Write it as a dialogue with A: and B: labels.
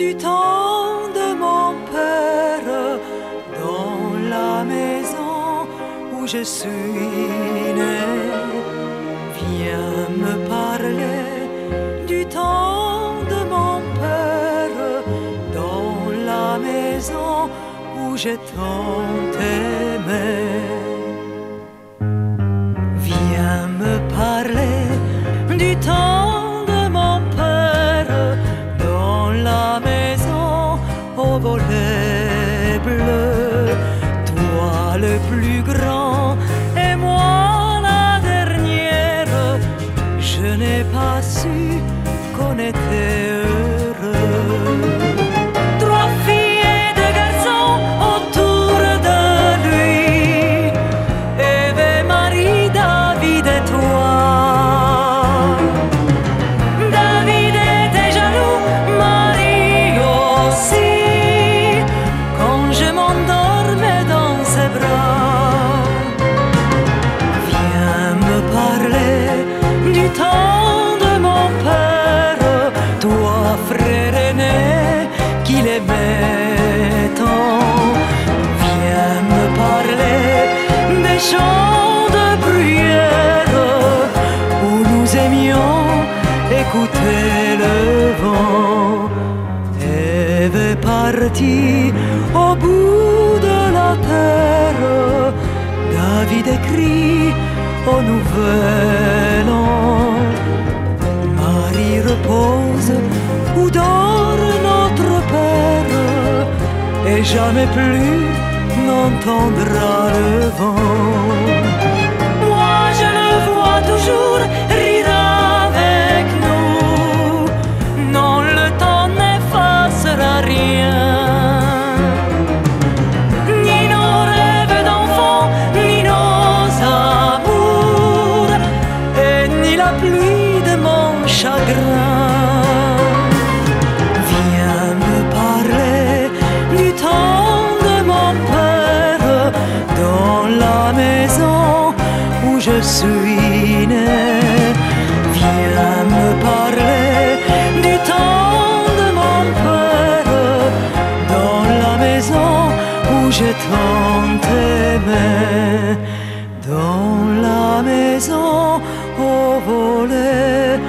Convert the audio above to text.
A: du temps de mon père, dans la maison où je suis né. Viens me parler du temps de mon père, dans la maison où j'ai tant aimé. Au frère aîné qu'il aimait tant. Viens me parler des chants de bruyère où nous aimions écouter le vent. Ève est partie au bout de la terre. David écrit au nouvel jamais plus n'entendra le vent. Moi je le vois toujours rire avec nous. Non, le temps n'effacera rien. Ni nos rêves d'enfants, ni nos amours, et ni la pluie de mon chagrin. Né. Viens me parler du temps de mon père dans la maison où j'ai tant aimé. Dans la maison au volet.